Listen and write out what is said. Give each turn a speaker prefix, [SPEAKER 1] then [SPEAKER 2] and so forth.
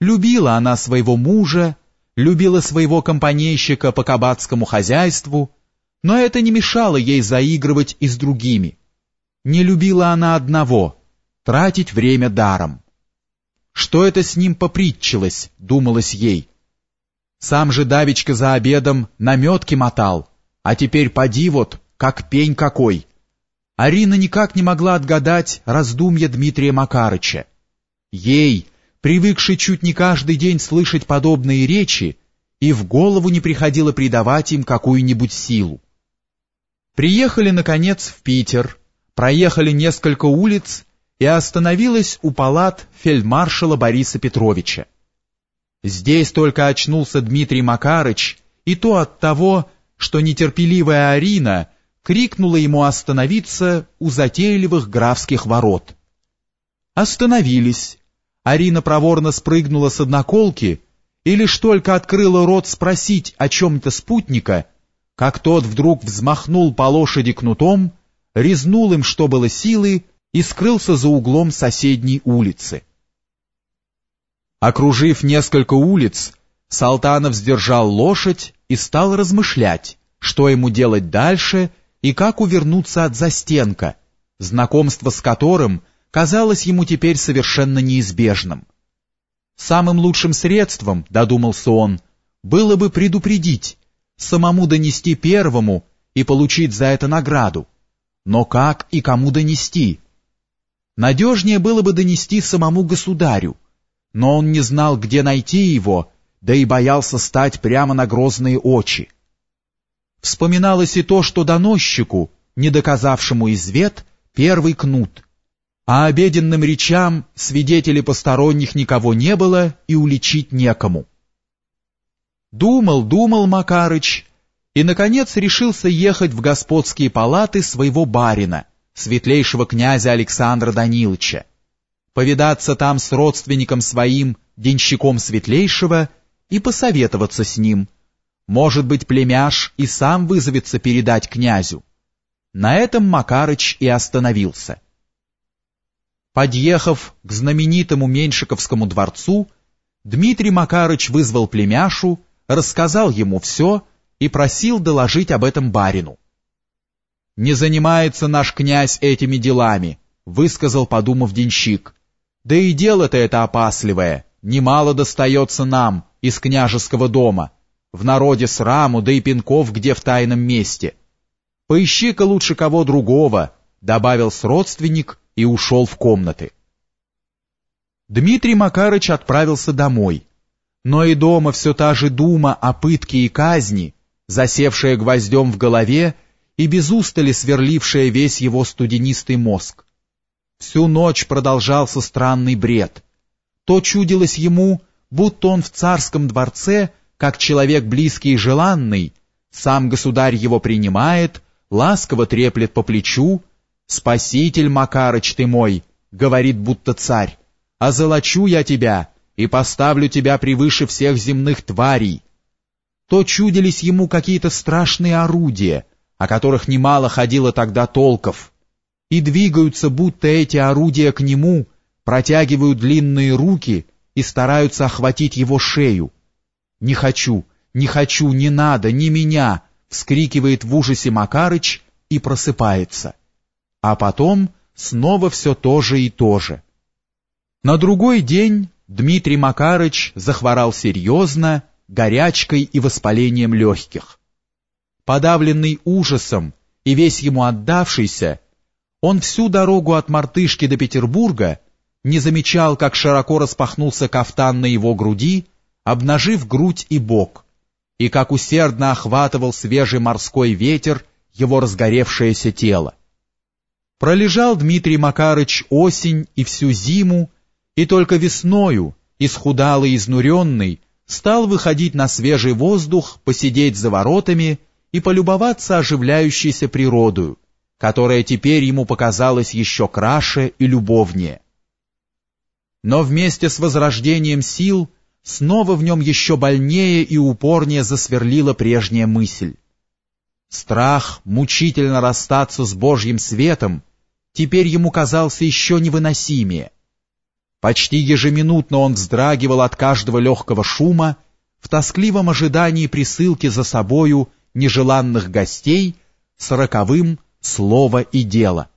[SPEAKER 1] Любила она своего мужа, любила своего компанейщика по кабацкому хозяйству, но это не мешало ей заигрывать и с другими. Не любила она одного — тратить время даром. Что это с ним попритчилось, думалось ей. Сам же Давичка за обедом наметки мотал, а теперь поди вот, как пень какой. Арина никак не могла отгадать раздумья Дмитрия Макарыча. Ей, привыкшей чуть не каждый день слышать подобные речи, и в голову не приходило придавать им какую-нибудь силу. Приехали, наконец, в Питер, проехали несколько улиц и остановилась у палат фельдмаршала Бориса Петровича. Здесь только очнулся Дмитрий Макарыч, и то от того, что нетерпеливая Арина крикнула ему остановиться у затейливых графских ворот. Остановились. Арина проворно спрыгнула с одноколки и лишь только открыла рот спросить о чем-то спутника — как тот вдруг взмахнул по лошади кнутом, резнул им, что было силы, и скрылся за углом соседней улицы. Окружив несколько улиц, Салтанов сдержал лошадь и стал размышлять, что ему делать дальше и как увернуться от застенка, знакомство с которым казалось ему теперь совершенно неизбежным. Самым лучшим средством, додумался он, было бы предупредить, самому донести первому и получить за это награду. Но как и кому донести? Надежнее было бы донести самому государю, но он не знал, где найти его, да и боялся стать прямо на грозные очи. Вспоминалось и то, что доносчику, не доказавшему извет, первый кнут, а обеденным речам свидетелей посторонних никого не было и уличить некому. Думал, думал Макарыч, и, наконец, решился ехать в господские палаты своего барина, светлейшего князя Александра Даниловича, повидаться там с родственником своим, денщиком светлейшего, и посоветоваться с ним. Может быть, племяш и сам вызовется передать князю. На этом Макарыч и остановился. Подъехав к знаменитому Меньшиковскому дворцу, Дмитрий Макарыч вызвал племяшу рассказал ему все и просил доложить об этом барину. «Не занимается наш князь этими делами», — высказал, подумав денщик. «Да и дело-то это опасливое, немало достается нам из княжеского дома, в народе сраму, да и пинков где в тайном месте. Поищи-ка лучше кого другого», — добавил сродственник и ушел в комнаты. Дмитрий Макарыч отправился домой но и дома все та же дума о пытке и казни, засевшая гвоздем в голове и без устали сверлившая весь его студенистый мозг. Всю ночь продолжался странный бред. То чудилось ему, будто он в царском дворце, как человек близкий и желанный, сам государь его принимает, ласково треплет по плечу, «Спаситель, Макарыч ты мой!» — говорит будто царь, «озолочу я тебя!» и поставлю тебя превыше всех земных тварей. То чудились ему какие-то страшные орудия, о которых немало ходило тогда толков, и двигаются будто эти орудия к нему, протягивают длинные руки и стараются охватить его шею. «Не хочу, не хочу, не надо, не меня!» — вскрикивает в ужасе Макарыч и просыпается. А потом снова все то же и то же. На другой день Дмитрий Макарыч захворал серьезно, горячкой и воспалением легких. Подавленный ужасом и весь ему отдавшийся, он всю дорогу от Мартышки до Петербурга не замечал, как широко распахнулся кафтан на его груди, обнажив грудь и бок, и как усердно охватывал свежий морской ветер его разгоревшееся тело. Пролежал Дмитрий Макарыч осень и всю зиму, и только весною, исхудалый и изнуренный, стал выходить на свежий воздух, посидеть за воротами и полюбоваться оживляющейся природою, которая теперь ему показалась еще краше и любовнее. Но вместе с возрождением сил снова в нем еще больнее и упорнее засверлила прежняя мысль. Страх мучительно расстаться с Божьим светом теперь ему казался еще невыносимее, Почти ежеминутно он вздрагивал от каждого легкого шума, в тоскливом ожидании присылки за собою нежеланных гостей с роковым слова и дело.